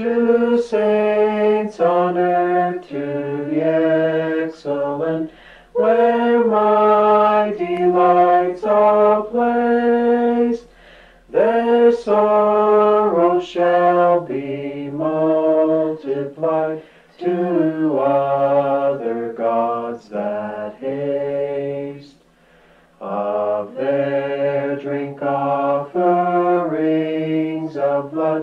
سائی دیو سی مگا زا فری زبان